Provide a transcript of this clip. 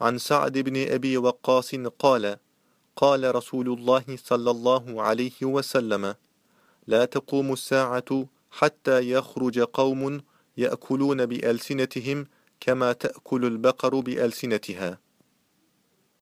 عن سعد بن أبي وقاص قال قال رسول الله صلى الله عليه وسلم لا تقوم الساعة حتى يخرج قوم يأكلون بألسنتهم كما تأكل البقر بألسنتها.